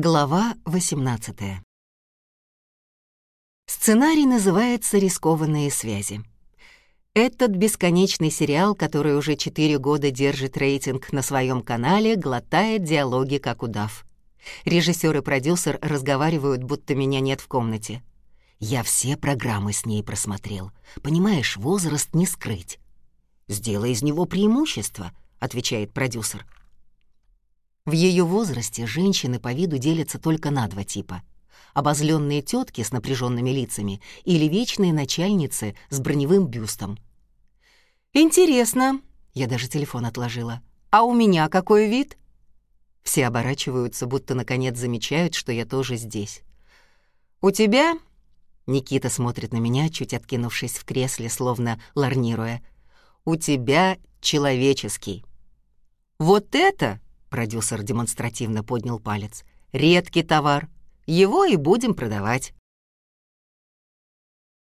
Глава 18 Сценарий называется «Рискованные связи». Этот бесконечный сериал, который уже четыре года держит рейтинг на своем канале, глотает диалоги как удав. Режиссер и продюсер разговаривают, будто меня нет в комнате. Я все программы с ней просмотрел. Понимаешь, возраст не скрыть. «Сделай из него преимущество», — отвечает продюсер. В ее возрасте женщины по виду делятся только на два типа — обозленные тетки с напряженными лицами или вечные начальницы с броневым бюстом. «Интересно», — я даже телефон отложила, «а у меня какой вид?» Все оборачиваются, будто наконец замечают, что я тоже здесь. «У тебя...» — Никита смотрит на меня, чуть откинувшись в кресле, словно ларнируя. «У тебя человеческий». «Вот это...» — продюсер демонстративно поднял палец. «Редкий товар. Его и будем продавать».